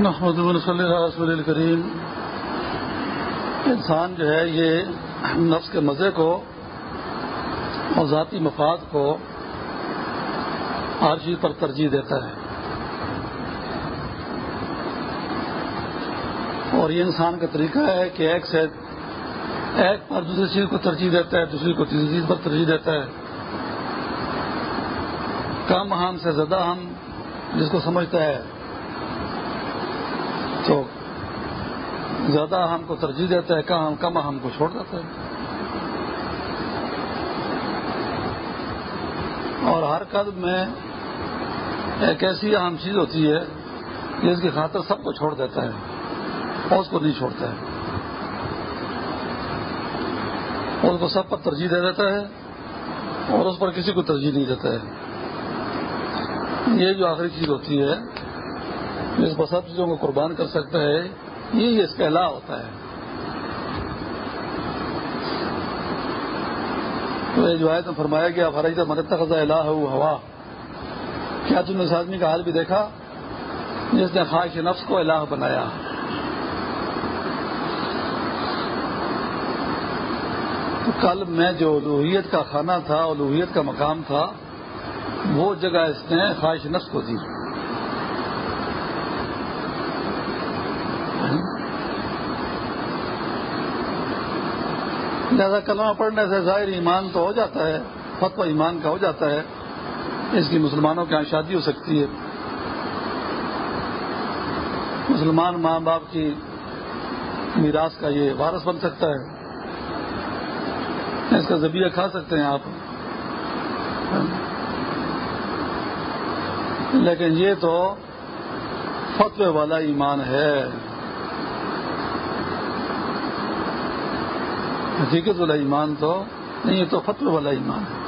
محمد صلی اللہ رسول الکریم۔ انسان جو ہے یہ نفس کے مزے کو اور ذاتی مفاد کو ہر چیز پر ترجیح دیتا ہے۔ اور یہ انسان کا طریقہ ہے کہ ایک سے ایک پر دوسری چیز کو ترجیح دیتا ہے، دوسری کو تیسری چیز پر ترجیح دیتا ہے۔ کم اہم سے زیادہ ہم جس کو سمجھتا ہے۔ تو زیادہ ہم کو ترجیح دیتا ہے کم کم ہم کو چھوڑ دیتا ہے۔ اور ہر قدم میں ایک ایسی اہم چیز ہوتی ہے، جس کی خاطر سب کو چھوڑ دیتا ہے اور اس کو نہیں چھوڑتا ہے۔ اس کو سب پر ترجیح دے دیتا ہے اور اس پر کسی کو ترجیح نہیں دیتا ہے۔ یہ جو آخری چیز ہوتی ہے جس پر سب چیزوں کو قربان کر سکتا ہے، یہ اس کا علا ہوتا ہے۔ تو یہ جو آئے تو فرمایا گیا فرائض مرت خزہ الہ ہوا کیا تم نے اس آدمی کا حال بھی دیکھا؟ جس نے خواہش نفس کو الہ بنایا۔ تو کل میں جو الوحیت کا کھانا تھا الوحیت کا مقام تھا، وہ جگہ اس نے خواہش نفس کو دی۔ لہذا کلمہ پڑھنے سے ظاہر ایمان تو ہو جاتا ہے فتو ایمان کا ہو جاتا ہے۔ اس کی مسلمانوں کے یہاں شادی ہو سکتی ہے۔ مسلمان ماں باپ کی میراث کا یہ وارث بن سکتا ہے۔ اس کا ذبیہ کھا سکتے ہیں آپ۔ لیکن یہ تو فتوے والا ایمان ہے۔ حقیقت والا ایمان تو نہیں، یہ تو فتو والا ایمان ہے۔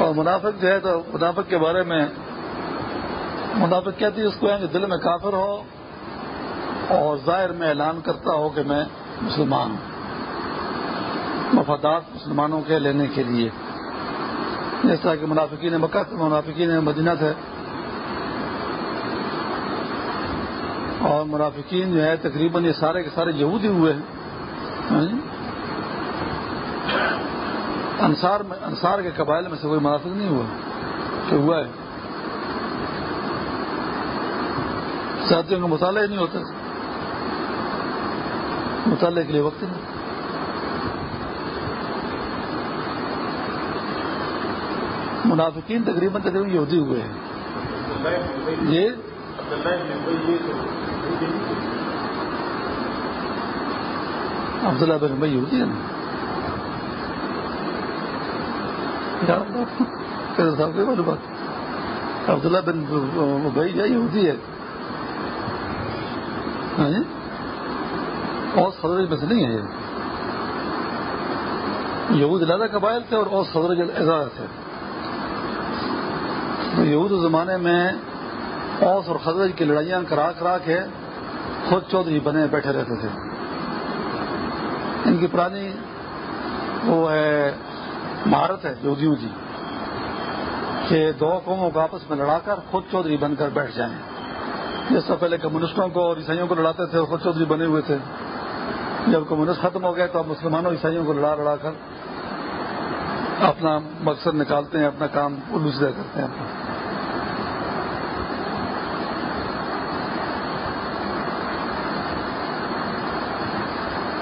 اور منافق جو ہے تو منافق کے بارے میں منافق کہتی ہے، اس کو ہے کہ دل میں کافر ہو اور ظاہر میں اعلان کرتا ہو کہ میں مسلمان ہوں۔ مفادات مسلمانوں کے لینے کے لیے۔ جس طرح کہ منافقین مکہ تھے منافقین مدینہ تھے اور منافقین جو ہے تقریباً یہ سارے کے سارے یہودی ہوئے ہیں۔ ہاں جی؟ انصار میں انصار کے قبائل میں سے کوئی منافق نہیں ہوا۔ کہ ہوا ہے۔ ساتھیوں کا مطالعہ ہی نہیں ہوتا۔ مطالعے کے لیے وقت نہیں۔ منافقین تقریباً تقریباً یہودی ہوئے ہیں۔ یہ؟ عبداللہ بن بھائی یہودی ہے نا؟ صاحب کی بات؟ عبداللہ بن بھائی یا یہودی ہے۔ ہاں جی؟ اوس خدرج میں سے نہیں ہے یہود زیادہ قبائل تھے اور اوس خدرج اعزاز تھے۔ یہود زمانے میں اوس اور خزرج کی لڑائیاں کرا کرا کے خود چودھری بنے بیٹھے رہتے تھے۔ ان کی پرانی وہ ہے مہارت ہے یہودیوں کی کہ دو قوموں کو آپس میں لڑا کر خود چودھری بن کر بیٹھ جائیں۔ جس سے پہلے کمیونسٹوں کو اور عیسائیوں کو لڑاتے تھے اور خود چودھری بنے ہوئے تھے۔ جب کمیونسٹ ختم ہو گئے تو اب مسلمانوں عیسائیوں کو لڑا لڑا کر اپنا مقصد نکالتے ہیں، اپنا کام الجھا کرتے ہیں۔ اپنا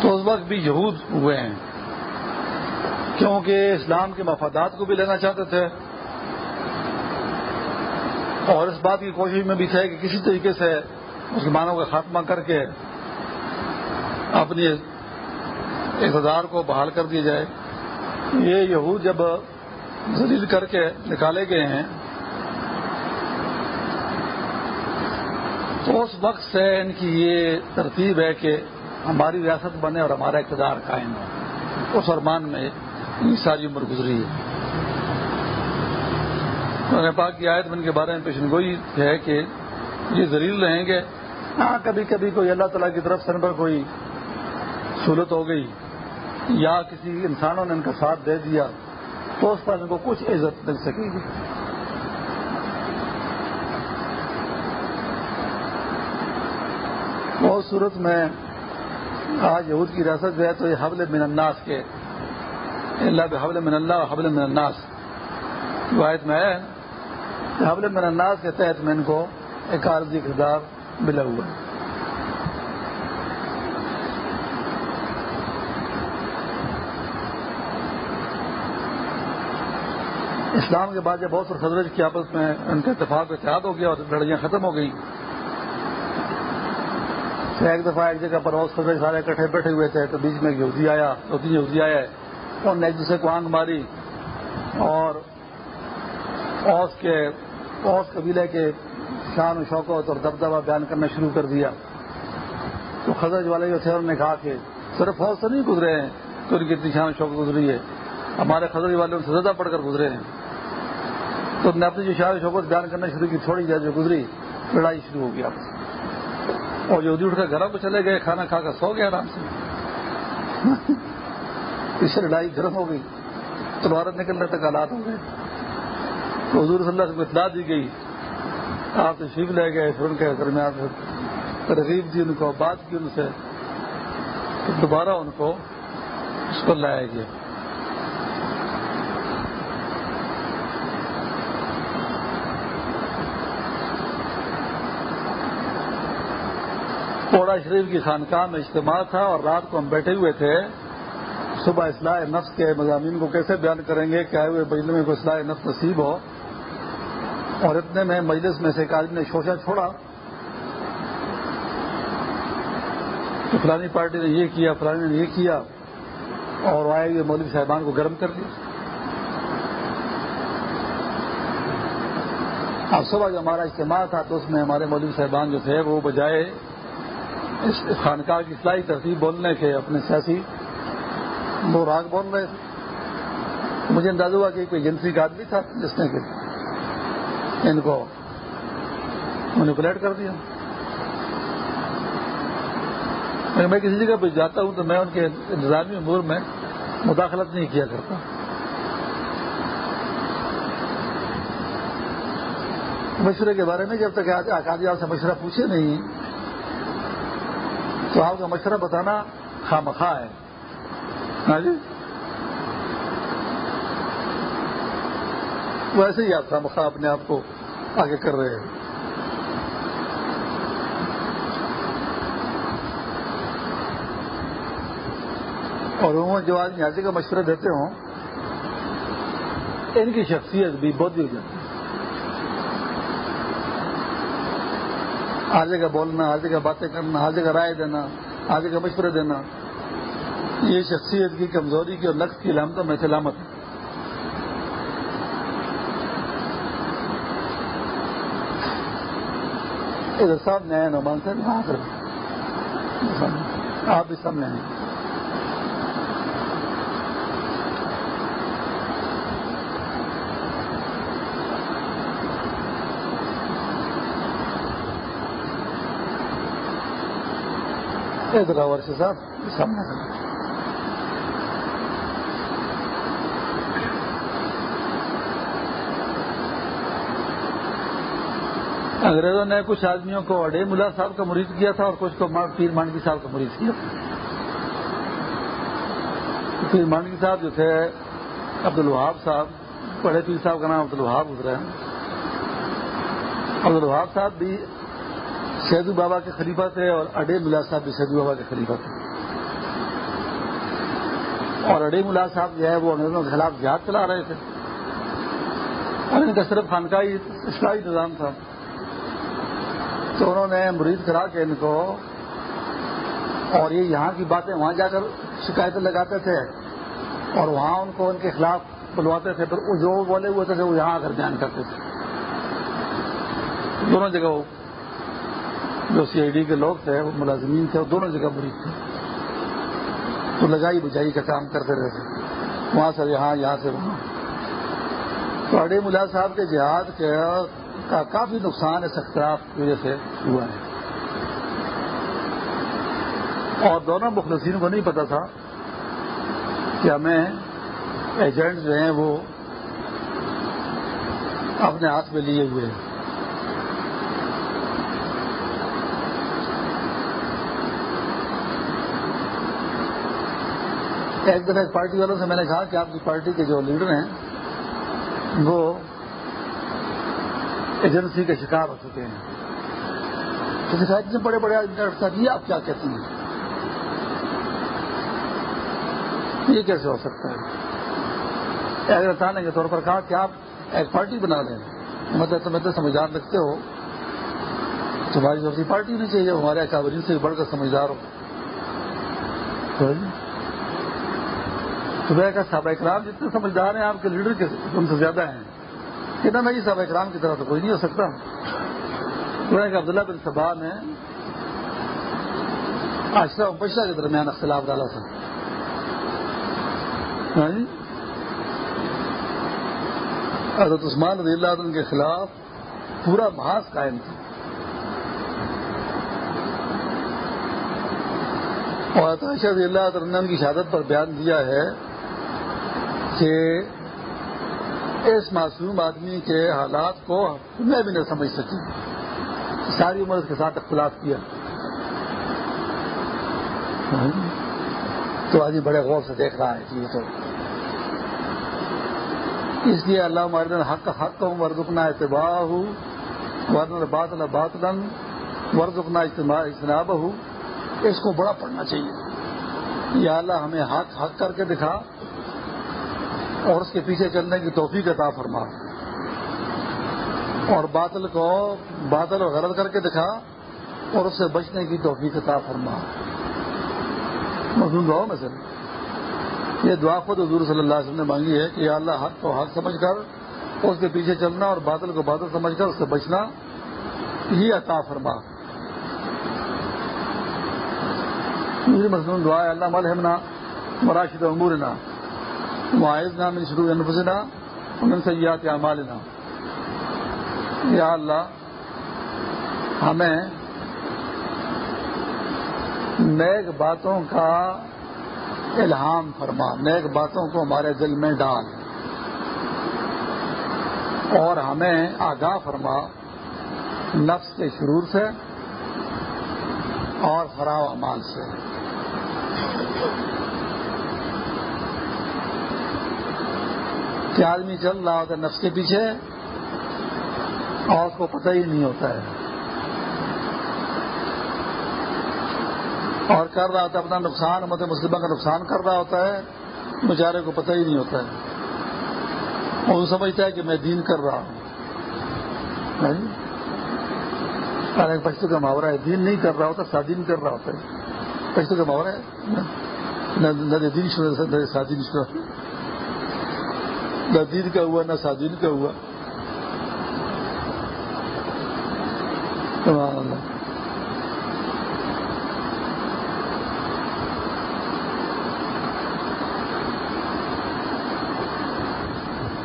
تو اس وقت بھی یہود ہوئے ہیں، کیونکہ اسلام کے مفادات کو بھی لینا چاہتے تھے۔ اور اس بات کی کوشش میں بھی تھے کہ کسی طریقے سے مسلمانوں کا خاتمہ کر کے اپنی اقتدار کو بحال کر دیا جائے۔ یہ یہود جب ذلیل کر کے نکالے گئے ہیں، تو اس وقت سے ان کی یہ ترتیب ہے کہ ہماری ریاست بنے اور ہمارا اقتدار قائم ہو۔ اس ارمان میں یہ ساری عمر گزری ہے۔ پاک کی آیت من کے بارے میں پیشن گوئی ہے کہ یہ ذلیل رہیں گے۔ ہاں کبھی کبھی کوئی اللہ تعالیٰ کی طرف سے ان پر کوئی سہولت ہو گئی۔ یا کسی انسانوں نے ان کا ساتھ دے دیا تو اس پر ان کو کچھ عزت مل سکے گی۔ بہت صورت میں آج یہود کی ریاست جو ہے تو یہ حبل من الناس کے، اللہ حبل من اللہ، حبل من الناس۔ روایت میں ہے، حبل من الناس کے تحت میں ان کو ایک عارضی کردار ملا ہوا ہے۔ اسلام کے بعد جب بہت سارے خزرج کی آپس میں ان کا اتفاق اتحاد ہو گیا اور لڑائیاں ختم ہو گئیں ایک دفعہ ایک جگہ پر اوس خزرج سارے اکٹھے بیٹھے ہوئے تھے، تو بیچ میں یہودی آیا، دو تین یہودی آیا انہوں نے ایک دوسرے کو آنگ ماری اور اوس کے، اوس قبیلے کے شان و شوقت اور دبدبہ بیان کرنا شروع کر دیا۔ تو خزرج والے جو تھے، انہوں نے کہا کہ صرف فوج سے نہیں گزرے ہیں، تو ان کی اتنی شان و شوق گزری ہے۔ ہمارے خزرج والے ان سے زیادہ پڑھ کر گزرے ہیں۔ تو نے اپنی جو شان شوقت بیان کرنا شروع کی، تھوڑی دیر جو گزری، لڑائی شروع ہو گیا اور جو اٹھ کر گھروں کو چلے گئے، کھانا کھا کر سو گئے آرام سے۔ اس سے لڑائی گرم ہو گئی۔ تلوارت نکلنے تک حالات ہو گئے؟ تو حضور صلی اللہ علیہ وسلم کو اطلاع دی گئی۔ آپ تشریف لے گئے، پھر ان کے درمیان ترغیب دی، ان کو بات کی ان سے۔ دوبارہ ان کو اس پر لایا گیا۔ کوڑا شریف کی خانقاہ میں اجتماع تھا اور رات کو ہم بیٹھے ہوئے تھے۔ صبح اصلاح نفس کے مضامین کو کیسے بیان کریں گے؟ کہ آئے ہوئے مجلے میں کوئی اصلاح نفس نصیب ہو؟ اور اتنے میں مجلس میں سے ایک آدمی نے شوشا چھوڑا۔ کہ فلانی پارٹی نے یہ کیا، فلانی نے یہ کیا اور آئے ہوئے مولوی صاحبان کو گرم کر دیا۔ اب صبح جو ہمارا اجتماع تھا تو اس میں ہمارے مولوی صاحبان جو تھے وہ بجائے اس خانقاہ کی اصلاحی ترتیب بولنے کے اپنے سیاسی دو راگ بول رہے تھے مجھے اندازہ ہوا کہ کوئی ایجنسی کا آدمی تھا جس نے کہ ان کو مینیپولیٹ کر دیا۔ میں کسی جگہ پہ جاتا ہوں تو میں ان کے انتظامی امور میں مداخلت نہیں کیا کرتا۔ مشورے کے بارے میں جب تک آکادی جی آپ سے مشورہ پوچھے نہیں تو آپ کا مشورہ بتانا خواہ مخواہ ہے ہاں جی؟ ویسے ہی آپ خواہ مخواہ اپنے آپ کو آگے کر رہے ہیں۔ اور عموماً جو آدمی آج کا مشورہ دیتے ہوں، ان کی شخصیت بھی بہت ہو جاتی ہے۔ آج کا بولنا، ہر کا باتیں کرنا، ہر جگہ رائے دینا، ہر کا مشورہ دینا۔ یہ شخصیت کی کمزوری کی اور نقص کی علامتوں میں سلامت ہے۔ ادھر سامنے آئے نعمان سے وہاں کر آپ بھی سامنے آئے ادھر ورش صاحب سامنے انگریزوں نے کچھ آدمیوں کو اڈے، ملا صاحب کا مریض کیا تھا اور کچھ کو پیر مانڈی صاحب کا مریض کیا۔ پیر مانڈی صاحب جو تھے، عبد الوہاب صاحب، بڑے پیر صاحب کا نام عبد الوہاب گزرا ہے۔ عبد الوہاب صاحب بھی سیدو بابا کے خلیفہ تھے اور اڈے ملا صاحب بھی سیدو بابا کے خلیفہ تھے۔ اور اڈے ملا صاحب جو ہے وہ انگریزوں کے خلاف جہاد چلا رہے تھے۔ اور ان کا صرف خانقاہی اسلائی نظام تھا۔ تو انہوں نے مرید کرا کے ان کو اور یہ یہاں کی باتیں وہاں جا کر شکایتیں لگاتے تھے اور وہاں ان کو ان کے خلاف بلواتے تھے۔ پھر جو بولے ہوئے تھے وہ یہاں آ کر بیان کرتے تھے۔ دونوں جگہ جو سی آئی ڈی کے لوگ تھے، وہ ملازمین تھے، وہ دونوں جگہ مریض تھے۔ تو لگائی بجائی کا کام کرتے رہتے وہاں سے یہاں یہاں سے وہاں۔ تو اڑے ملا صاحب کے جہاد کے کا کافی نقصان اس اختلاف کی وجہ سے ہوا ہے۔ اور دونوں مخلصین کو نہیں پتا تھا کہ ہمیں ایجنٹ جو ہیں وہ اپنے ہاتھ میں لیے ہوئے ہیں۔ ایک دن ایک پارٹی والوں سے میں نے کہا کہ آپ کی پارٹی کے جو لیڈر ہیں، وہ ایجنسی کے شکار ہو چکے ہیں۔ اتنے بڑے بڑے یہ آپ کیا کہتے ہیں؟ یہ کیسے ہو سکتا ہے؟ اگر تانے کے طور پر کہا کہ آپ ایک پارٹی بنا لیں مطلب تمہیں تو سمجھدار لگتے ہو، تمہاری دوسری پارٹی نہیں چاہیے، ہمارے اکابرین سے بڑھ کر سمجھدار ہو۔ صبح کا صحابہ اکرام جتنے سمجھدار ہیں آپ کے لیڈر کے تم سے زیادہ ہیں۔ کتنا نہیں صحابہ اکرام کی طرح تو کوئی نہیں ہو سکتا۔ کہ عبداللہ بن صبا نے آشرا بشرا کے درمیان اختلاف ڈالا تھا۔ ہاں جی؟ حضرت عثمان رضی اللہ عنہ کے خلاف پورا محاذ قائم تھا اور رضی اللہ عنہ کی شہادت پر بیان دیا ہے۔ کہ اس معصوم آدمی کے حالات کو میں بھی نہیں سمجھ سکی۔ ساری عمر اس کے ساتھ اختلاف کیا۔ تو آدمی بڑے غور سے دیکھ رہا ہے تو۔ اس لیے اللہ مردن حق حق ورژنا اعتباع ہوں ورن بات بات ورژنا اجتناب ہوں اس کو بڑا پڑھنا چاہیے۔ یا اللہ ہمیں حق حق کر کے دکھا۔ اور اس کے پیچھے چلنے کی توفیق عطا فرما۔ اور باطل کو باطل اور غلط کر کے دکھا اور اس سے بچنے کی توفیق عطا فرما۔ مضمون رہو میں سر یہ دعا خود حضور صلی اللہ علیہ وسلم نے مانگی ہے کہ یا اللہ حق کو حق سمجھ کر اس کے پیچھے چلنا اور بادل کو بادل سمجھ کر اس سے بچنا یہ عطا فرما۔ مضمون دعا ہے، اللہ ملحمنا مراشد امورنا۔ معاذ نام شروع انفسنا ان سیات اعمالنا۔ یا اللہ، ہمیں نیک باتوں کا الہام فرما، نیک باتوں کو ہمارے دل میں ڈال۔ اور ہمیں آگاہ فرما، نفس کے شرور سے اور خراب امال سے۔ کہ آدمی چل رہا ہوتا ہے نفس کے پیچھے اور اس کو پتہ ہی نہیں ہوتا ہے۔ اور کر رہا ہوتا ہے اپنا نقصان مت مسلمہ کا نقصان کر رہا ہوتا ہے، بیچارے کو پتہ ہی نہیں ہوتا ہے۔ وہ سمجھتا ہے کہ میں دین کر رہا ہوں۔ پشتو کا محاورہ ہے، دین نہیں کر رہا ہوتا، سادین کر رہا ہوتا ہے۔ پشتو کا محاورہ ہے۔ نہ دین نہ سادین نہ دین کا ہوا، نہ سادین کا ہوا۔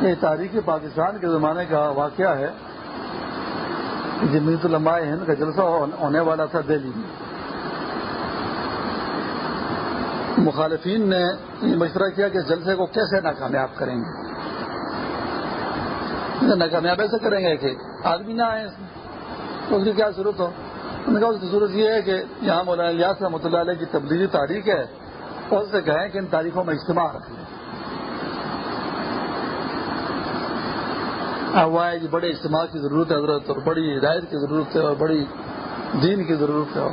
یہ تاریخ پاکستان کے زمانے کا واقعہ ہے۔ جمیت علماء ہند کا جلسہ ہونے والا تھا دہلی میں۔ مخالفین نے یہ مشورہ کیا کہ جلسے کو کیسے ناکامیاب کریں گے؟ ناکامیاب ایسے کریں گے کہ آدمی نہ آئے۔ اس میں تو اس کی کیا ضرورت ہو؟ انہوں نے کہا اس کی ضرورت یہ ہے کہ یہاں مولانا الیاس رحمۃ اللہ علیہ کی تبدیلی تاریخ ہے، اور اس سے کہیں کہ ان تاریخوں میں اجتماع رکھ لیں ہے کہ بڑے اجتماع کی ضرورت ہے حضرت، اور بڑی ہدایت کی ضرورت ہے، اور بڑی دین کی ضرورت ہے۔ اور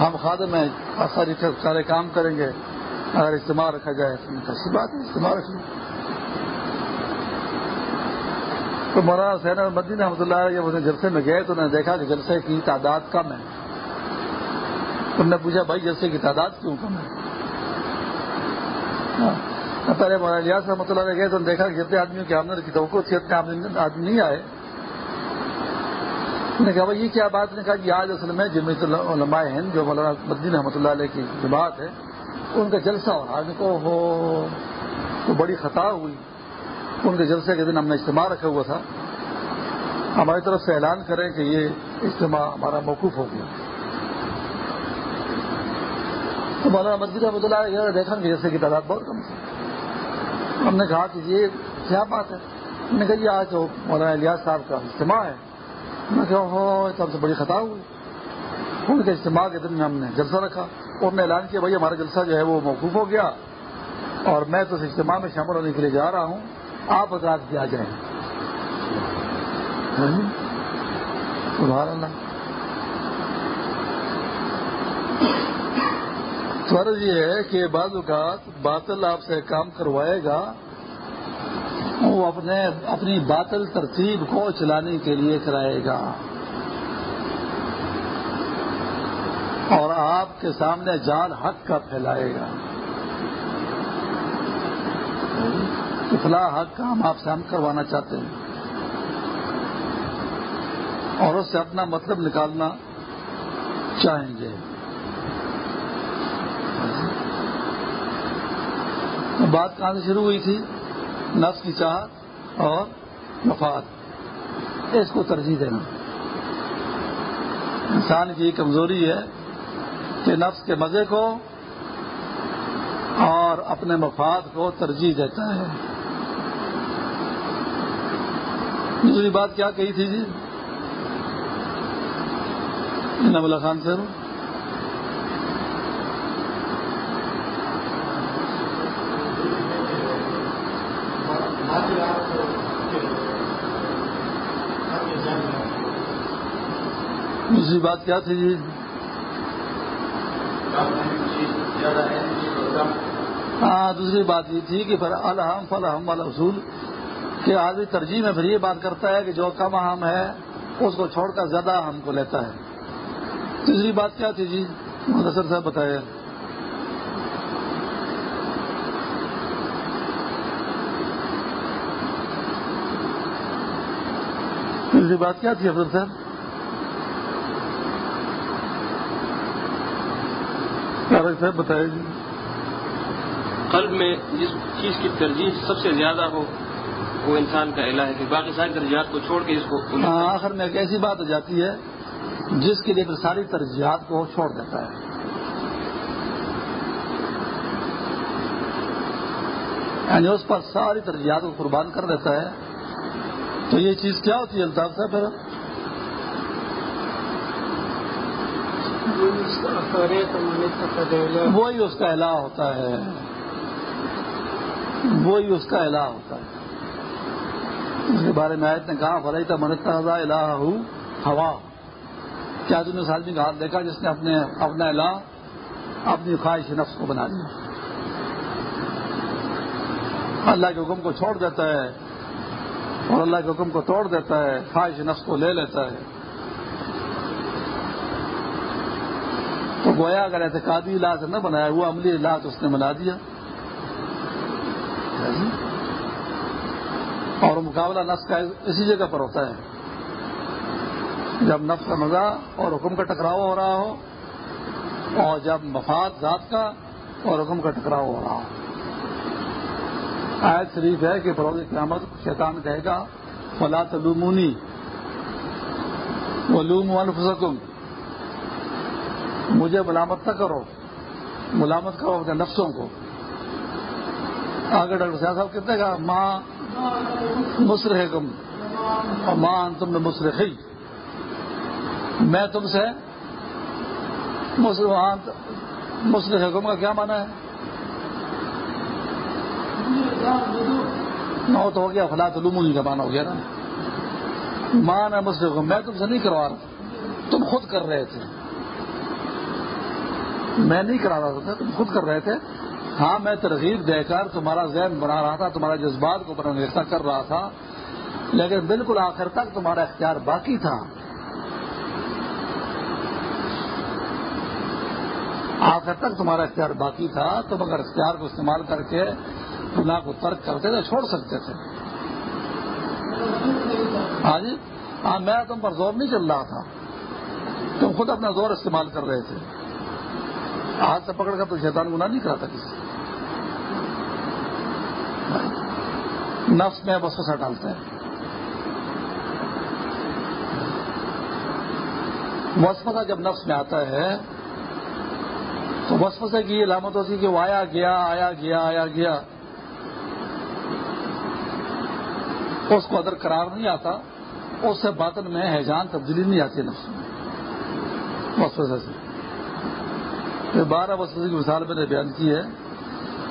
ہم خادم ہیں ساری سارے کام کریں گے، اگر اجتماع رکھا جائے تو بات ہے، اجتماع رکھ لیں تو مولانا حسین مدین رحمۃ اللہ جب انہیں جلسے میں گئے تو انہوں نے دیکھا کہ جلسے کی تعداد کم ہے۔ انہوں نے پوچھا، بھائی، جلسے کی تعداد کیوں کم ہے؟ ہاں۔ پہلے مولانا ریاض رحمۃ اللہ گئے تو دیکھا کہ جتنے آدمیوں کی آمدنی کی توقع تھی، اتنے آدمی نہیں آئے۔ نے کہا، بھائی، یہ کیا بات نے کہا کہ آج اصل میں جمیت علماء ہند، جو مولانا مدین رحمۃ اللہ علیہ کی جماعت ہے، ان کا جلسہ ہو رہا کو ہو تو بڑی خطا ہوئی۔ ان کے جلسے کے دن ہم نے اجتماع رکھا ہوا تھا۔ ہماری طرف سے اعلان کریں کہ یہ اجتماع ہمارا موقف ہو گیا۔ تو مولانا مسجد رحمۃ اللہ دیکھا کہ جیسے کی تعداد بہت کم تھی۔ ہم نے کہا کہ یہ کیا بات ہے؟ ہم نے کہا یہ آج تو مولانا الیاس صاحب کا اجتماع ہے میں کہا ہاں، ہو سے بڑی خطا ہوئی۔ ان کے اجتماع کے دن میں ہم نے جلسہ رکھا۔ اور نے اعلان کیا، بھائی ہمارا جلسہ جو ہے وہ موقوف ہو گیا۔ اور میں تو اس اجتماع میں شامل ہونے کے لیے جا رہا ہوں۔ آپ آزاد کیا جائیں سبحان اللہ۔ فرض یہ ہے کہ بعض اوقات باطل آپ سے کام کروائے گا، وہ اپنے، اپنی باطل ترتیب کو چلانے کے لیے کرائے گا۔ اور آپ کے سامنے جال حق کا پھیلائے گا۔ اطلاع حق کا ہم آپ سے ہم کروانا چاہتے ہیں۔ اور اس سے اپنا مطلب نکالنا چاہیں گے۔ بات کہاں سے شروع ہوئی تھی؟ نفس کی چاہت اور مفاد اس کو ترجیح دینا۔ انسان کی کمزوری ہے کہ نفس کے مزے کو اور اپنے مفاد کو ترجیح دیتا ہے۔ دوسری بات کیا کہی تھی جی؟ نب اللہ خان صاحب دوسری بات کیا تھی جی؟ ہاں دوسری بات یہ تھی کہ پھر الحم فلحم والا اصول کہ آدمی ترجیح میں پھر یہ بات کرتا ہے کہ جو کم اہم ہے، اس کو چھوڑ کر زیادہ اہم کو لیتا ہے۔ تیسری بات کیا تھی جی؟ مدثر صاحب بتایا تیسری بات کیا تھی افضل صاحب؟ صاحب بتائے جی۔ قلب میں جس چیز کی ترجیح سب سے زیادہ ہو وہ انسان کا الہ ہے کہ باقی ساری ترجیحات کو چھوڑ کے اس کو ہاں، آخر میں ایک ایسی بات ہو جاتی ہے، جس کے لیے پھر ساری ترجیحات کو چھوڑ دیتا ہے۔ یعنی اس پر ساری ترجیحات کو قربان کر دیتا ہے۔ تو یہ چیز کیا ہوتی ہے، الطاف صاحب، پھر؟ وہی اس کا الہ ہوتا ہے۔ وہی اس کا الہ ہوتا ہے۔ اس کے بارے میں آیت نے کہا فرائی کا منتا الہ ہوا کیا تم نے اس آدمی کا ہاتھ دیکھا جس نے اپنے اپنا الہ، اپنی خواہش نفس کو بنا دیا اللہ کے حکم کو چھوڑ دیتا ہے اور اللہ کے حکم کو توڑ دیتا ہے، خواہش نفس کو لے لیتا ہے۔ تو گویا اگر اعتقادی علاج نہ بنایا وہ عملی علاج اس نے بنا دیا۔ اور مقابلہ نفس کا اسی جگہ پر ہوتا ہے۔ جب نفس کا مزہ اور حکم کا ٹکراؤ ہو رہا ہو اور جب مفاد ذات کا اور حکم کا ٹکراؤ ہو رہا ہو۔ آیت شریف ہے کہ فروغ قیامت شیطان کہے گا فلا تلومونی ولوم انفسکم مجھے ملامت نہ کرو۔ ملامت کرو اپنے نفسوں کو۔ آگے ڈاکٹر صاحب صاحب کہتے گا ماں مسرح گم اور ماں تم نے مسرخی میں تم سے مسرح ہاں، گم کا کیا مانا ہے؟ نو تو ہو گیا، فلاں لمونی کا مانا ہو گیا نا۔ ماں نہ مسرح گم میں تم سے نہیں کروا رہا۔ تم خود کر رہے تھے۔ میں نہیں کرا رہا تھا، تم خود کر رہے تھے۔ ہاں میں ترغیب دے کر تمہارا ذہن بنا رہا تھا، تمہارے جذبات کو بنا کر رہا تھا، لیکن بالکل آخر تک تمہارا اختیار باقی تھا۔ آخر تک تمہارا اختیار باقی تھا، تم اگر اختیار کو استعمال کر کے گناہ کو ترک کرتے تھے چھوڑ سکتے تھے۔ ہاں جی؟ ہاں میں تم پر زور نہیں چل رہا تھا۔ تم خود اپنا زور استعمال کر رہے تھے۔ ہاتھ سے پکڑ کر تو شیطان گناہ نہیں کراتا کسی نفس میں بس ڈالتا ہے وسفسا جب نفس میں آتا ہے، تو وسفسے کی علامت ہوتی ہے کہ وہ آیا گیا آیا گیا آیا گیا۔ اس کو ادر قرار نہیں آتا، اس سے باطن میں حیجان، تبدیلی نہیں آتی نفس میں۔ وسفسے سے۔ پھر بارہ وسفسے کی مثال میں نے بیان کی ہے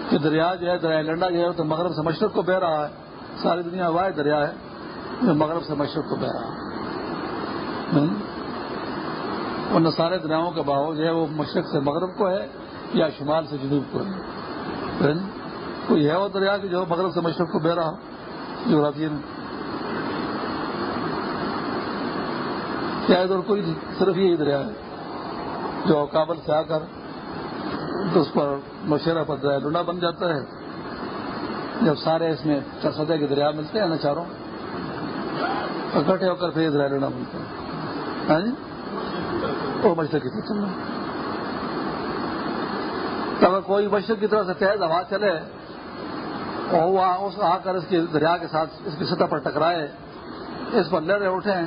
کہ دریا جو ہے، دریا لنڈا جو ہے، تو مغرب سے مشرق کو بہ رہا ہے۔ ساری دنیا ہوا ہے دریا ہے جو مغرب سے مشرق کو بہ رہا ہے ان سارے دریاؤں کا بہاؤ جو ہے وہ مشرق سے مغرب کو ہے یا شمال سے جنوب کو ہے۔ کوئی ہے وہ دریا کہ جو مغرب سے مشرق کو بہ رہا ہو؟ جغرافیہ میں شاید اور کوئی صرف یہی دریا ہے جو کابل سے آ کر تو اس پر مشورہ پر دریا ڈونڈا بن جاتا ہے؟ جب سارے اس میں سطح کے دریا ملتے ہیں نا چاروں اکٹھے ہو کر پھر یہ دریا ڈونڈا ملتا ہے ہاں جی؟ وہ مشرق کی طرف چلنا اگر کوئی مشرق کی طرف سے تیز ہوا چلے اور وہ اس آ کر اس کی دریا کے ساتھ اس کی سطح پر ٹکرائے، اس پر لہریں اٹھیں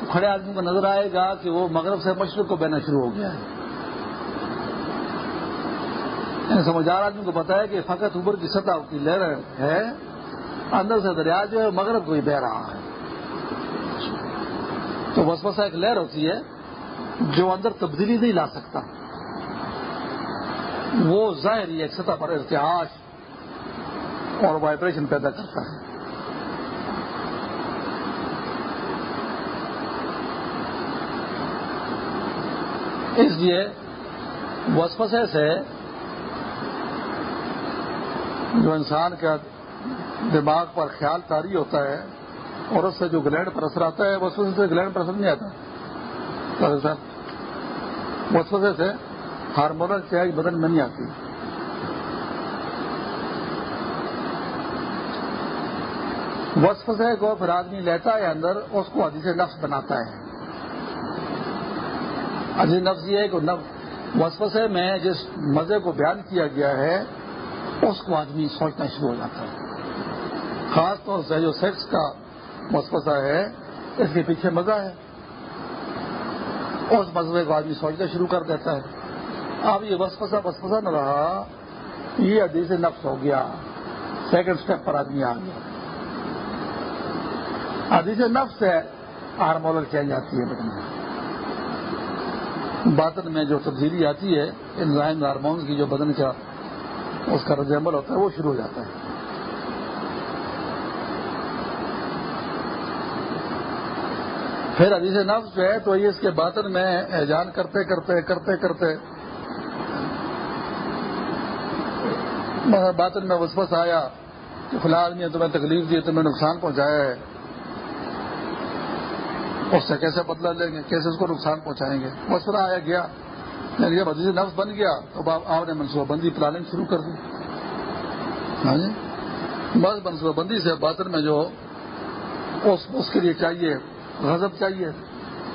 تو کھڑے آدمی کو نظر آئے گا کہ وہ مغرب سے مشرق کو بہنا شروع ہو گیا ہے۔ سمجھدار آدمی کو پتا ہے کہ فقط اوپر کی سطح کی لہر ہے، اندر سے دریا جو ہے، مغرب کو ہی بہ رہا ہے۔ تو بس ایک لہر ہوتی ہے جو اندر تبدیلی نہیں لا سکتا۔ وہ ظاہری ایک سطح پر ارتحاش اور وائبریشن پیدا کرتا ہے۔ اس لیے وسفسے سے جو انسان کا دماغ پر خیال تاری ہوتا ہے اور اس سے جو گلینڈ پر اثر آتا ہے وسفسے سے گلینڈ پر اثر نہیں آتا۔ وسفسے سے ہارمونل چینج بدن میں نہیں آتی۔ وسفسے کو پھر آدمی لیتا ہے اندر، اس کو حدیث نفس بناتا ہے۔ حدیث نفس یہ ہے کہ وسفسے میں جس مزے کو بیان کیا گیا ہے اس کو آدمی سوچنا شروع ہو جاتا ہے۔ خاص طور سے جو سیکس کا وسفسا ہے، اس کے پیچھے مزہ ہے۔ اس مذہبے کو آدمی سوچنا شروع کر دیتا ہے۔ اب یہ وسفسا وسفسا نہ رہا یہ حدیث نفس ہو گیا۔ سیکنڈ اسٹیپ پر آدمی آ گیا۔ حدیث نفس ہے ہارمونل چینج آتی ہے۔ بدن میں باطن میں جو تبدیلی آتی ہے انزائم ہارمونس کی جو بدن کا اس کا رد عمل ہوتا ہے، وہ شروع ہو جاتا ہے۔ پھر حدیث نفس جو ہے، تو یہ اس کے باطن میں احجان کرتے کرتے کرتے کرتے باطن میں وسوس آیا کہ فلاں آدمی نے تمہیں تکلیف دی، تمہیں نقصان پہنچایا ہے۔ اس سے کیسے بدلا لیں گے؟ کیسے اس کو نقصان پہنچائیں گے؟ مسئلہ آیا گیا۔ جب حدیث نفس بن گیا۔ تو آپ نے منصوبہ بندی پلاننگ شروع کر دی۔ ہاں جی؟ بس منصوبہ بندی سے باطن میں جو اس, اس کے لیے چاہیے غضب چاہیے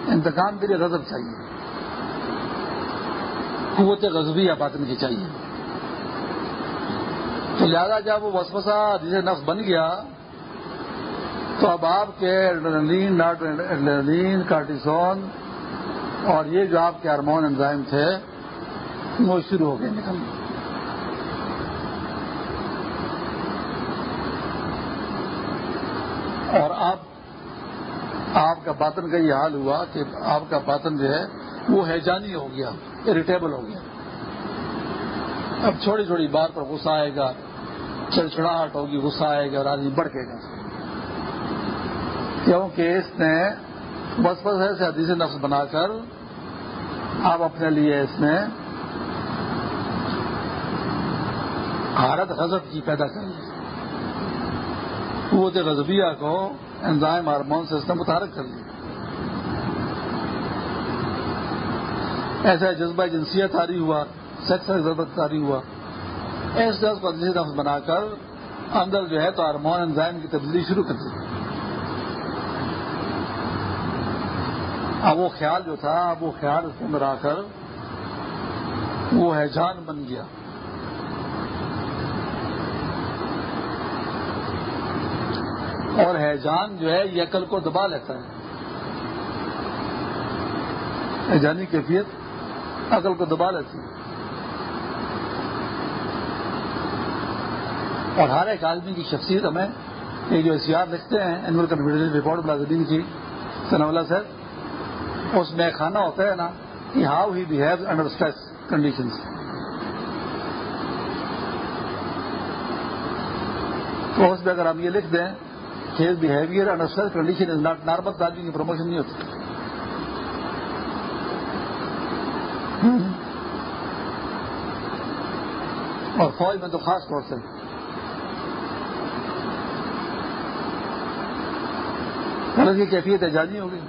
انتقام کے لیے غضب چاہیے۔ قوت غذبی یا باطن کی چاہیے۔ تو لہٰذا جب وہ وسوسہ جسے نفس بن گیا تو اب آپ کے ایڈرنلین ایڈرنلین کارٹیسون اور یہ جو آپ کے ہارمون انزائم تھے، وہ شروع ہو گئے نکلنے اور آپ آپ کا باطن کا یہ حال ہوا کہ آپ کا باطن جو ہے، وہ حیجانی ہو گیا اریٹیبل ہو گیا۔ اب چھوٹی چھوٹی بات پر غصہ آئے گا، چڑچڑاہٹ ہوگی، غصہ آئے گا اور آدمی بڑکے گا۔ کیونکہ اس نے بس بس ایسے حدیث نفس بنا کر آپ اپنے لیے اس میں حالت غضب کی پیدا کر لی قوت غذبیہ کو انزائم ہارمون سے اس متحرک کر لیا ایسا جذبہ جنسیت تاری ہوا سیکس ضرورت تاری ہوا۔ ایس دس کو نفس بنا کر اندر جو ہے تو ہارمون انزائم کی تبدیلی شروع کر دی۔ اب وہ خیال جو تھا اب وہ خیال اس کے اندر آ کر وہ حیجان بن گیا۔ اور حیجان جو ہے، یہ عقل کو دبا لیتا ہے۔ جانی کیفیت عقل کو دبا لیتی ہے۔ اور ہر ایک آدمی کی شخصیت ہمیں، یہ جو اشیار لکھتے ہیں اینول کنفیڈنس رپورٹ ملازمین کی سناولہ صاحب اس میں کھانا ہوتا ہے نا، کہ how he behave under stress conditions تو اس میں اگر ہم یہ لکھ دیں کہ behaviour under stress condition is not normal آدمی کی پروموشن نہیں ہوتی اور فوج میں تو خاص طور سے۔ غلط کی کیفیت اعجازی ہوگی۔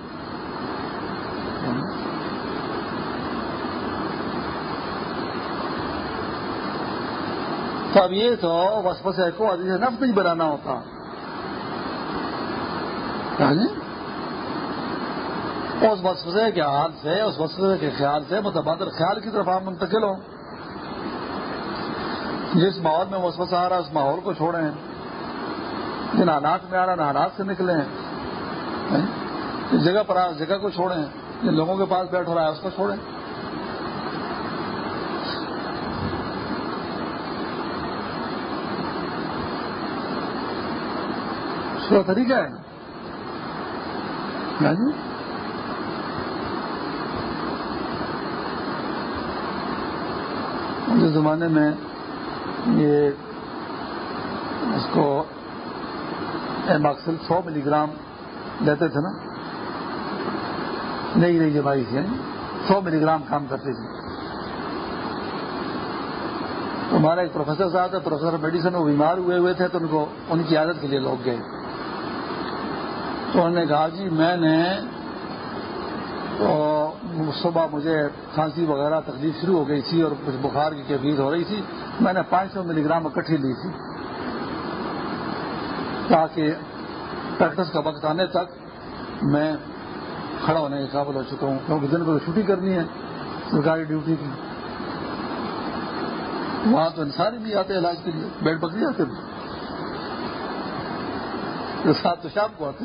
تو اب یہ تو بس بس کو عزیز نفس نہیں بنانا ہوتا۔ ہاں جی؟ اس وسفسے کے حال سے، اس وسفسے کے خیال سے متبادل خیال کی طرف آپ منتقل ہوں۔ جس ماحول میں وسوسہ آ رہا ہے، اس ماحول کو چھوڑیں۔ جن حالات میں آ رہا ہے حالات سے نکلیں۔ ہاں جی؟ جس جگہ پر آ جگہ کو چھوڑیں۔ جن لوگوں کے پاس بیٹھ رہا ہے، اس کو چھوڑیں۔ جی؟ اس طریقہ ہے جی؟ جس زمانے میں یہ اس کو ایماکسل سو ملی گرام لیتے تھے نا۔ نئی نئی جمائی تھی سو ملی گرام کام کرتے تھے۔ ہمارا ایک پروفیسر صاحب تھے، پروفیسر میڈیسن، وہ بیمار ہوئے ہوئے تھے تو ان کو، ان کی عادت کے لیے لوگ گئے۔ تو انہوں نے کہا جی میں نے صبح مجھے کھانسی وغیرہ تکلیف شروع ہو گئی تھی اور کچھ بخار کی کیفیت ہو رہی تھی۔ میں نے پانچ سو ملی گرام اکٹھی لی تھی تاکہ پریکٹس کا وقت آنے تک میں کھڑا ہونے کے قابل ہو چکا ہوں۔ کیونکہ دن کو چھٹی کرنی ہے، سرکاری ڈیوٹی کی۔ وہاں تو انسان ہی نہیں آتے علاج کے لیے، بیڈ بکری آتے ساتھ تو شام کو آتے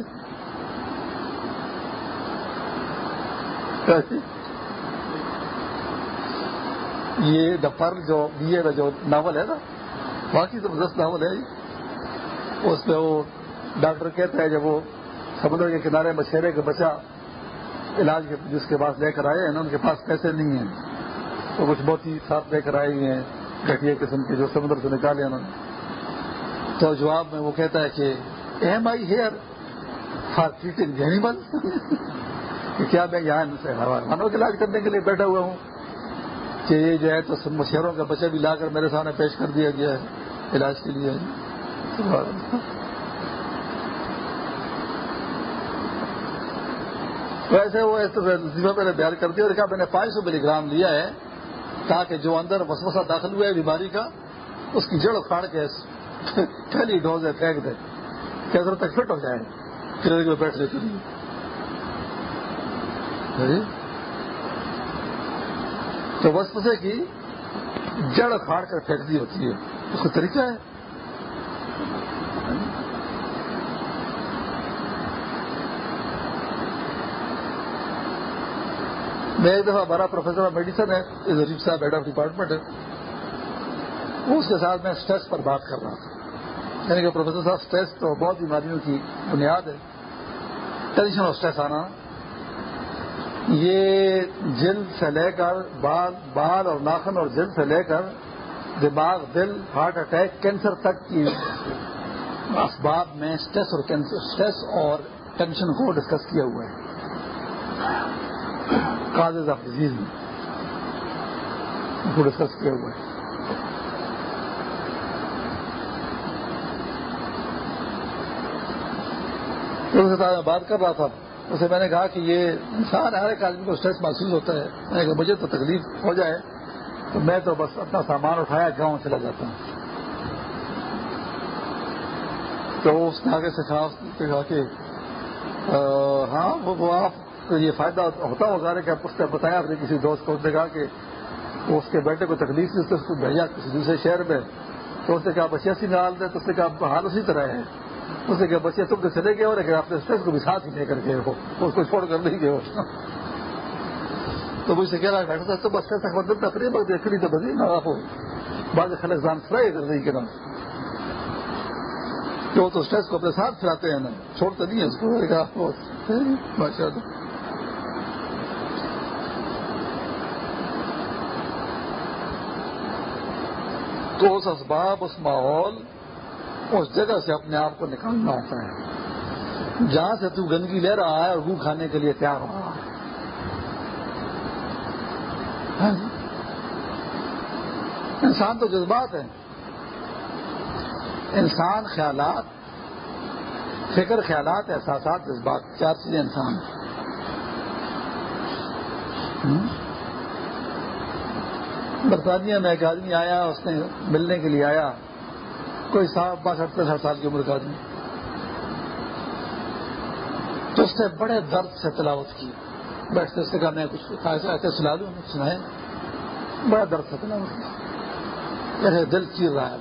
یہ دا پر جو بی اے جو ناول ہے نا باقی زبردست ناول ہے اس میں وہ ڈاکٹر کہتا ہے جب وہ سمندر کے کنارے مچھیرے کا بچہ علاج جس کے پاس لے کر آئے ہیں نا، ان کے پاس پیسے نہیں ہیں۔ تو کچھ بہت ہی ساتھ لے کر آئے ہوئے ہیں گٹیا قسم کے جو سمندر سے نکالے انہوں نے۔ تو جواب میں وہ کہتا ہے کہ am I here for treating animal کہ کیا میں یہاں مانو کا علاج کرنے کے لیے بیٹھا ہوا ہوں؟ کہ یہ جو ہے تو مچھروں کا بچہ بھی لا کر میرے سامنے پیش کر دیا گیا ہے علاج کے لیے۔ ویسے وہ نصیبہ میں نے بیان کر دیا اور کہا میں نے پانچ سو ملی گرام لیا ہے تاکہ جو اندر وسوسہ داخل ہوا ہے بیماری کا، اس کی جڑ اکھاڑ کے پہلی ڈوز ہے پھینک دے کیسر تک فٹ ہو جائے کلینک میں بیٹھنے کے لیے تو وسوسے کی جڑ اکھاڑ کر پھینک دی ہوتی ہے۔ اس کا طریقہ ہے۔ میں ایک دفعہ ہمارا پروفیسر آف میڈیسن ہے عزیب صاحب ہیڈ آف ڈپارٹمنٹ ہے۔ اس کے ساتھ میں اسٹریس پر بات کر رہا تھا۔ یعنی کہ پروفیسر صاحب اسٹریس تو بہت بیماریوں کی بنیاد ہے۔ ٹینشن اور اسٹریس آنا۔ یہ جلد سے لے کر بال بال اور ناخن اور جلد سے لے کر دماغ، دل، ہارٹ اٹیک، کینسر تک کی اسباب میں اسٹریس اور اسٹریس اور ٹینشن کو ڈسکس کیا ہوا ہے۔ کاز آف ڈیزیز میں کو ڈسکس کیا ہوا ہے۔ بات کر رہا تھا۔ اسے میں نے کہا کہ یہ انسان ہر ایک آدمی کو اسٹریس محسوس ہوتا ہے میں نے کہا مجھے تو تکلیف ہو جائے، تو میں تو بس اپنا سامان اٹھایا، گاؤں چلا جاتا ہوں۔ تو اس نے آگے سے کہا کہ ہاں وہ آپ کو یہ فائدہ ہوتا ہوگا کہ اس نے بتایا اپنے کسی دوست کو، اس نے کہا کہ اس کے بیٹے کو تکلیف تھی اس کو بھیجا کسی دوسرے شہر میں۔ تو اس نے کہا بچیا سی ڈال دے تو اس نے کہا حال اسی طرح ہے اس نے کہا بچے تم کے چلے گئے ہو، لیکن اپنے اسٹریس کو بھی ساتھ ہی لے کر گئے ہو اس کو چھوڑ کر نہیں گئے ہو۔ تو مجھ سے کہہ رہا ڈاکٹر مطلب صاحب تو بس کیسا خبر دیتا پھر دیکھ لی تو بس نہ آپ بعض خلق جان فرائی کر رہی کہ نا تو وہ تو اسٹریس کو اپنے ساتھ پھراتے ہیں نا چھوڑتے نہیں ہے اس کو۔ ماشاء اللہ تو اس اسباب، اس ماحول اس جگہ سے اپنے آپ کو نکالنا ہوتا ہے۔ جہاں سے تو گندگی لے رہا ہے اور گو کھانے کے لیے تیار ہو رہا ہے۔ ہاں جی۔ انسان تو جذبات ہے انسان خیالات، فکر خیالات، احساسات، جذبات، چار چیزیں انسان برطانیہ میں ایک آدمی آیا، اس نے ملنے کے لیے آیا۔ کوئی سات باسٹھ پینسٹھ سال کی عمر کا آدمی۔ تو اس نے بڑے درد سے تلاوت کی۔ بیٹھتے اس نے کہا، میں کچھ ایسے سنا دوں سنائے بڑا درد سے تلاوت کیا جیسے دل چیر رہا ہے۔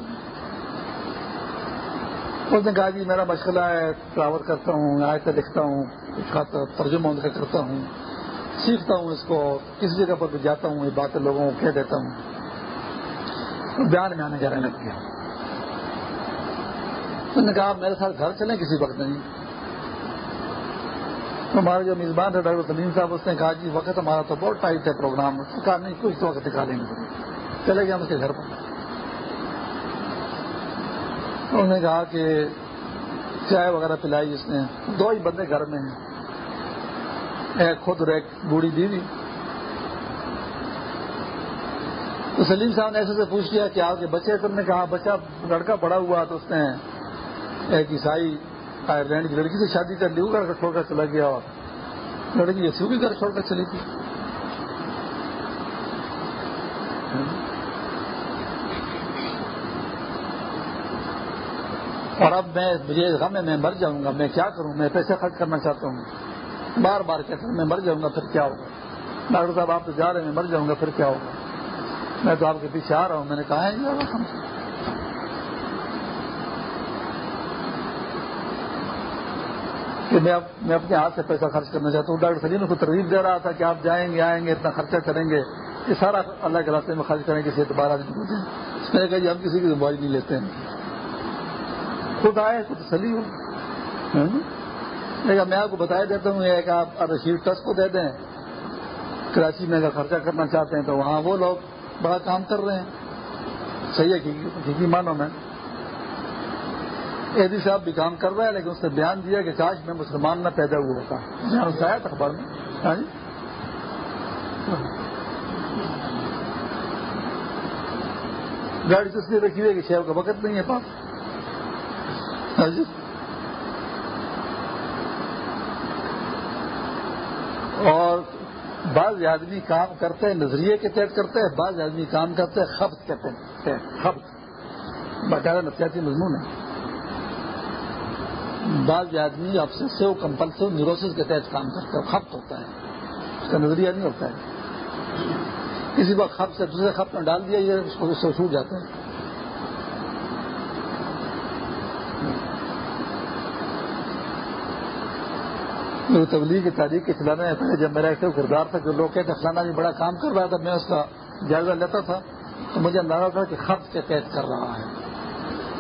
اس نے کہا جی میرا مشغلہ ہے، تلاوت کرتا ہوں آئے لکھتا ہوں، اس کا ترجمہ ان کا کرتا ہوں۔ سیکھتا ہوں اس کو کسی جگہ پر بھی جاتا ہوں، یہ باتیں لوگوں کو کہہ دیتا ہوں۔ بیان میں آنے جانے لگ گیا اس نے کہا، میرے ساتھ گھر چلیں کسی وقت نہیں۔ ہمارے جو میزبان تھے ڈاکٹر سلیم صاحب، اس نے کہا جی وقت ہمارا تو بہت ٹائٹ ہے پروگرام اس کہا، نہیں، کچھ تو وقت نکالیں گے۔ چلے گیا ہم اس کے گھر پر۔ انہوں نے کہا کہ چائے وغیرہ پلائی اس نے۔ دو ہی بندے گھر میں ہیں۔ ایک خود اور ایک بوڑھی بیوی۔ تو سلیم صاحب نے ایسے سے پوچھ لیا کہ آپ کے بچے، تم نے کہا، بچہ لڑکا بڑا ہوا تو اس نے ایک عیسائی آئرلینڈ کی لڑکی سے شادی کر لی، وہ گھر چھوڑ کر چلا گیا اور لڑکی ایسی بھی گھر چھوڑ کر چلی تھی۔ اور اب میں مجھے غم ہے میں مر جاؤں گا، میں کیا کروں؟ میں پیسے خرچ کرنا چاہتا ہوں۔ بار بار کہتا ہوں، میں مر جاؤں گا، پھر کیا ہوگا؟ ڈاکٹر صاحب، آپ تو جا رہے ہیں، میں مر جاؤں گا، پھر کیا ہوگا؟ میں تو آپ کے پیچھے آ رہا ہوں، میں نے کہا ہے کہ میں میں اپنے ہاتھ سے پیسہ خرچ کرنا چاہتا ہوں، ڈاکٹر سلیم کو ترغیب دے رہا تھا کہ آپ جائیں گے، آئیں گے، اتنا خرچہ کریں گے۔ یہ سارا اللہ کے راستے میں خرچ کریں گے کسی اعتبار آدمی میں نے کہا جی ہم کسی کی دماغ نہیں لیتے ہیں۔ خود آئے تو تسلی ہو۔ ہاں جی؟ میں آپ کو بتایا دیتا ہوں ایک آپ رشید ٹس کو دے دیں۔ کراچی میں اگر خرچہ کرنا چاہتے ہیں تو وہاں وہ لوگ بڑا کام کر رہے ہیں۔ صحیح ہے کسی مانو میں۔ ایدی صاحب بھی کام کر رہا ہے لیکن اس نے بیان دیا کہ کاش میں مسلمان نہ پیدا ہوا ہوتا۔ آیا تھا اخبار میں؟ ہاں جی؟ گاڑی تو اس لیے رکھی ہوئی کہ شہر کا وقت نہیں ہے پاس۔ ہاں جی؟ اور بعض آدمی کام کرتے ہیں، نظریے کے تحت کرتے ہیں، بعض آدمی کام کرتے ہیں خبت کہتے ہیں خبت باقاعدہ نفسیاتی مضمون ہے۔ بعض آدمی سے کمپلسو نیوروسس کے تحت کام کرتے ہیں خبت ہوتا ہے۔ اس کا نظریہ نہیں ہوتا ہے۔ کسی بار خب سے دوسرے خط میں ڈال دیا، یہ اس کو چھوٹ جاتا ہے۔ تبلیغ کی تاریخ کے چلانے میں پہلے جب میرا ایسے کردار تھا جو لوگ کہتے فلانا بھی بڑا کام کر رہا تھا، میں اس کا جائزہ لیتا تھا، تو مجھے اندازہ تھا کہ خط کے تحت کر رہا ہے۔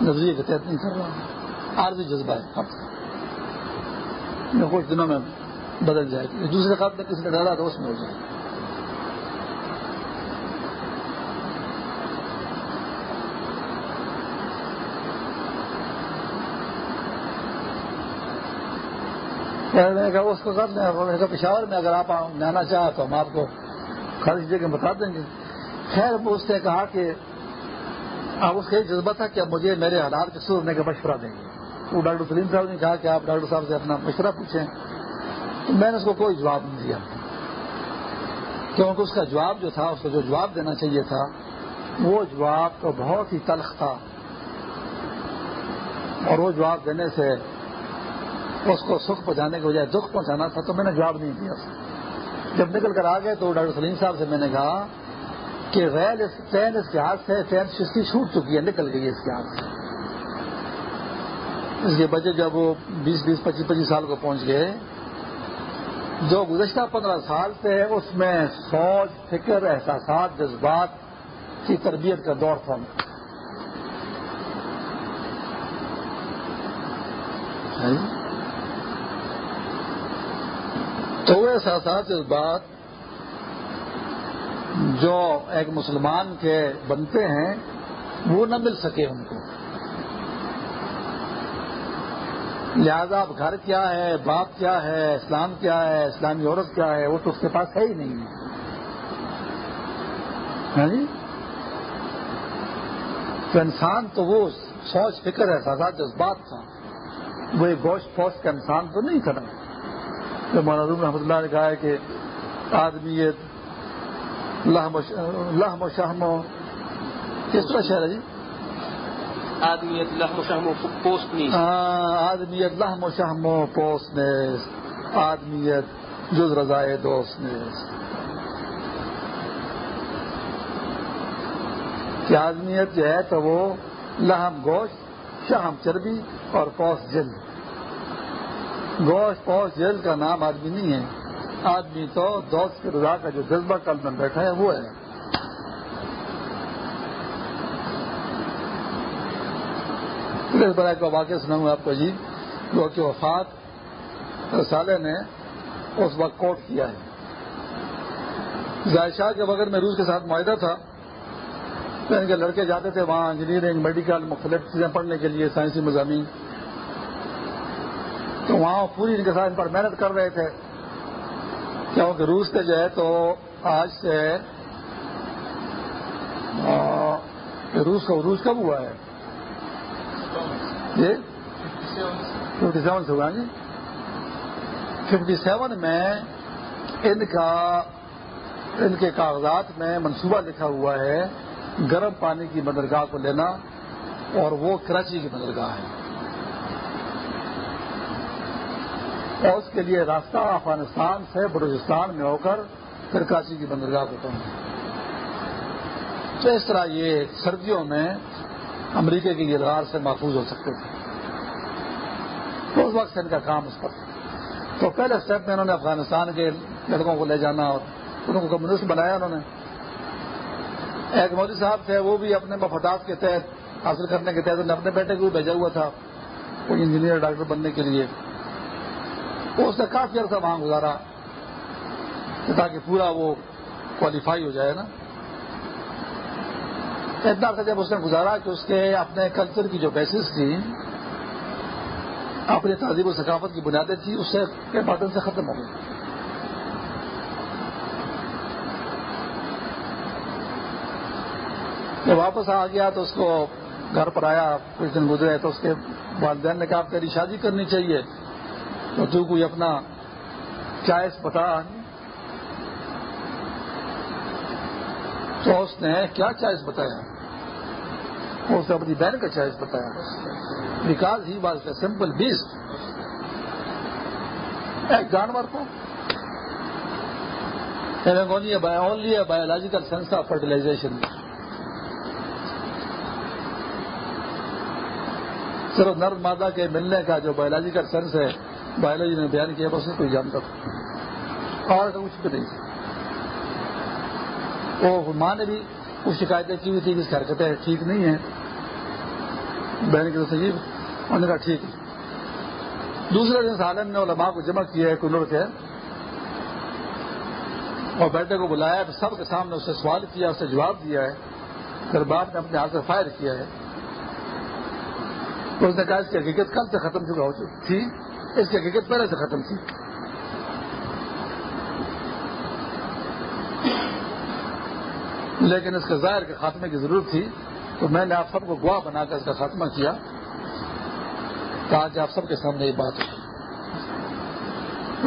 نظریے کے تحت نہیں کر رہا۔ ہے عارضی جذبہ ہے کچھ دنوں میں بدل جائے گی۔ دوسرے خط میں کسی نے ڈالا تو اس میں ہو جائے گا اس کو پشاور میں اگر آپ جانا چاہ تو ہم آپ کو خاص جگہ بتا دیں گے۔ خیر، وہ اس نے کہا کہ آپ اس کا یہ جذبہ تھا کہ اب مجھے میرے حالات کے سورنے کا مشورہ دیں گے۔ تو ڈاکٹر سلیم صاحب نے کہا کہ آپ ڈاکٹر صاحب سے اپنا مشورہ پوچھیں۔ تو میں نے اس کو کوئی جواب نہیں دیا۔ کیونکہ اس کا جواب جو تھا، اس کو جو جواب دینا چاہیے تھا، وہ جواب تو بہت ہی تلخ تھا۔ اور وہ جواب دینے سے اس کو سکھ پہنچانے کے بجائے دکھ پہنچانا تھا تو میں نے جواب نہیں دیا۔ جب نکل کر آ گئے تو ڈاکٹر سلیم صاحب سے میں نے کہا کہ ریل ٹرین اس کے ہاتھ سے ٹرین شستی چھوٹ چکی ہے، نکل گئی ہے اس کے ہاتھ سے۔ اس کے بچے جب وہ بیس بیس پچیس پچیس سال کو پہنچ گئے، جو گزشتہ پندرہ سال سے اس میں سوچ، فکر، احساسات، جذبات کی تربیت کا دور تھا۔ ہاں جی؟ تو وہ احساسات، جذبات جو ایک مسلمان کے بنتے ہیں، وہ نہ مل سکے ان کو۔ لہذا اب گھر کیا ہے؟ باپ کیا ہے؟ اسلام کیا ہے؟ اسلامی عورت کیا ہے؟ وہ تو اس کے پاس ہے ہی نہیں۔ ہاں جی؟ تو انسان تو وہ سوچ فکر ہے، سزا جذبات تھا وہ ایک گوشت پوشت کا انسان تو نہیں کرا جو مولانا رحمۃ اللہ نے کہا ہے کہ آدمی لحم و شہم کس طرح شہر ہے جی؟ آدمیت لحم و شہم و پوسٹ نیس آدمیت لحم و شہم و پوسٹ نیس آدمیت جز رضائے دوست نیس کہ آدمیت جو ہے تو وہ لحم، گوشت شہم چربی اور پوس جلد. گوشت پوس جلد کا نام آدمی نہیں ہے. آدمی تو دوست کی رضا کا جو جذبہ کل میں بیٹھا ہے وہ ہے. اس بڑا کا واقعہ سناؤں آپ کو جی جو کہ وفات رسالے نے اس وقت کوٹ کیا ہے۔ شاہ کے بغیر میں روس کے ساتھ معاہدہ تھا۔ یعنی ان کے لڑکے جاتے تھے وہاں انجینئرنگ، میڈیکل، مختلف چیزیں پڑھنے کے لیے، سائنسی مضامین۔ تو وہاں پوری ان کے ساتھ ان پر محنت کر رہے تھے۔ کیونکہ روس کا جو ہے تو آج سے روس کا روس کب ہوا ہے؟ ففٹی سیون سے ہوا جی؟ ففٹی جی؟ سیون میں ان کا ان کے کاغذات میں منصوبہ لکھا ہوا ہے، گرم پانی کی بندرگاہ کو لینا اور وہ کراچی کی بندرگاہ ہے۔ اور اس کے لیے راستہ افغانستان سے بلوچستان میں ہو کر پھر کراچی کی بندرگاہ کو پہنچا تو اس طرح یہ سردیوں میں امریکہ کی گلغار سے محفوظ ہو سکتے تھے۔ تو اس وقت سے ان کا کام اس پر۔ تو پہلے اسٹیپ میں انہوں نے افغانستان کے لڑکوں کو لے جانا اور ان کو کمیونسٹ بنایا انہوں نے۔ ایک مودی صاحب تھے، وہ بھی اپنے مفادات کے تحت حاصل کرنے کے تحت اپنے بیٹے کو بھیجا ہوا تھا کوئی انجینئر ڈاکٹر بننے کے لیے۔ اس نے کافی عرصہ وہاں گزارا تاکہ پورا وہ کوالیفائی ہو جائے نا۔ اتنا عرصہ جب اس نے گزارا کہ اس کے اپنے کلچر کی جو بیسس تھی، اپنی تہذیب و ثقافت کی بنیادیں تھی اس سے کے بادل سے ختم ہو گئی۔ جب واپس آ گیا تو اس کو گھر پر آیا، کچھ دن گزرے تو اس کے والدین نے کہا تیری شادی کرنی چاہیے۔ تو تو کوئی اپنا چائس بتا تو اس نے کیا چوائس بتایا؟ اس نے اپنی بہن کا چوائس بتایا۔ Because he was a simple best ایک جانور کو۔ Only biological sense of fertilization صرف نرد مادہ کے ملنے کا جو بایولوجیکل سینس ہے بایولوجی نے بیان کیا، بس کوئی جانتا تھا۔ اور کچھ بھی نہیں۔ وہ ماں نے بھی کچھ شکایتیں کی ہوئی تھی کہ اس کی حرکتیں ٹھیک نہیں ہیں بہن کی صحیح انہوں نے کہا ٹھیک۔ ہے دوسرے دن سالن نے علماء کو جمع کیا ہے کنڑ کے اور بیٹے کو بلایا، تو سب کے سامنے اس سے سوال کیا، اس سے جواب دیا ہے۔ پھر باپ نے اپنے ہاتھ سے فائر کیا ہے۔ تو اس نے کہا اس کی حقیقت کل سے ختم چکا ہو چکی تھی، اس کی حقیقت پہلے سے ختم تھی۔ لیکن اس کے ظاہر کے خاتمے کی ضرورت تھی، تو میں نے آپ سب کو گواہ بنا کر اس کا خاتمہ کیا۔ آج آپ سب کے سامنے یہ بات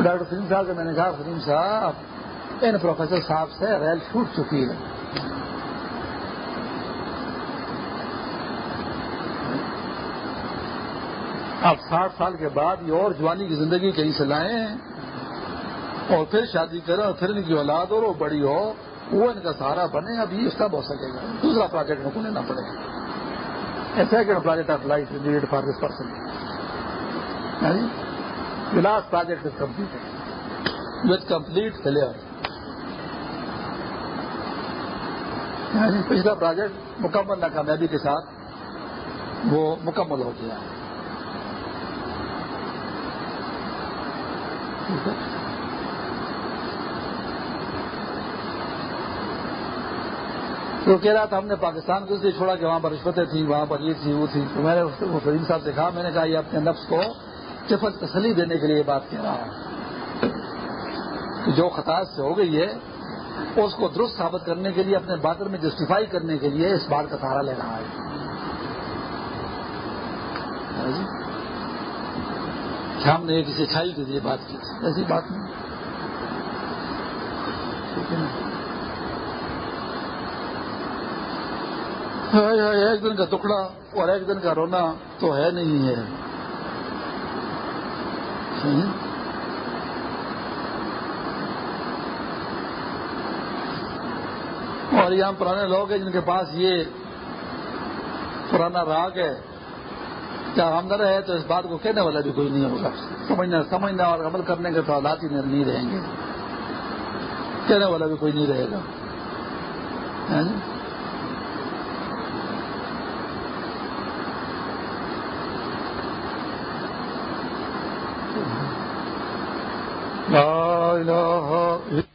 ڈاکٹر سلیم صاحب سے میں نے کہا سلیم صاحب، ان پروفیسر صاحب سے ریل چھوٹ چکی ہے۔ آپ ساٹھ سال کے بعد یہ اور جوانی کی زندگی کہیں سے لائے ہیں اور پھر شادی کریں اور پھر ان کی اولاد اور وہ بڑی ہو۔ وہ ان کا سہارا بنے، اب یہ کب ہو سکے گا۔ دوسرا پروجیکٹ ان کو لینا پڑے۔ گا second project of life need for this person last project is complete with complete clear یعنی پچھلا پروجیکٹ مکمل ناکامیابی کے ساتھ وہ مکمل ہو گیا۔ تو کہہ رہا تھا ہم نے پاکستان کو اس لیے چھوڑا کہ وہاں پر رشوتیں تھیں، وہاں پر یہ تھی وہ تھی تو میں نے فریم صاحب سے کہا، میں نے کہا، یہ اپنے نفس کو چفت تسلی دینے کے لیے یہ بات کہہ رہا ہوں۔ جو خطاط سے ہو گئی ہے، اس کو درست ثابت کرنے کے لیے، اپنے باطر میں جسٹیفائی کرنے کے لیے اس بات کا سہارا لے رہا ہے۔ ہاں جی؟ ہم نے کسی اچھائی کے لیے بات کی ایسی بات نہیں۔ ایک دن کا ٹکڑا اور ایک دن کا رونا تو ہے نہیں ہے۔ اور یہاں پرانے لوگ ہیں جن کے پاس یہ پرانا راگ ہے۔ کیا ہم نہ رہے تو اس بات کو کہنے والا بھی کوئی نہیں ہوگا۔ سمجھنا سمجھنا اور عمل کرنے کے تو حالات ہی نہیں رہیں گے۔ کہنے والا بھی کوئی نہیں رہے گا۔ ہاں جی؟ لا الہ